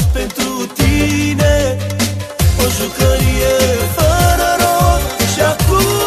fost pentru tine. O jucărie fără rod și acum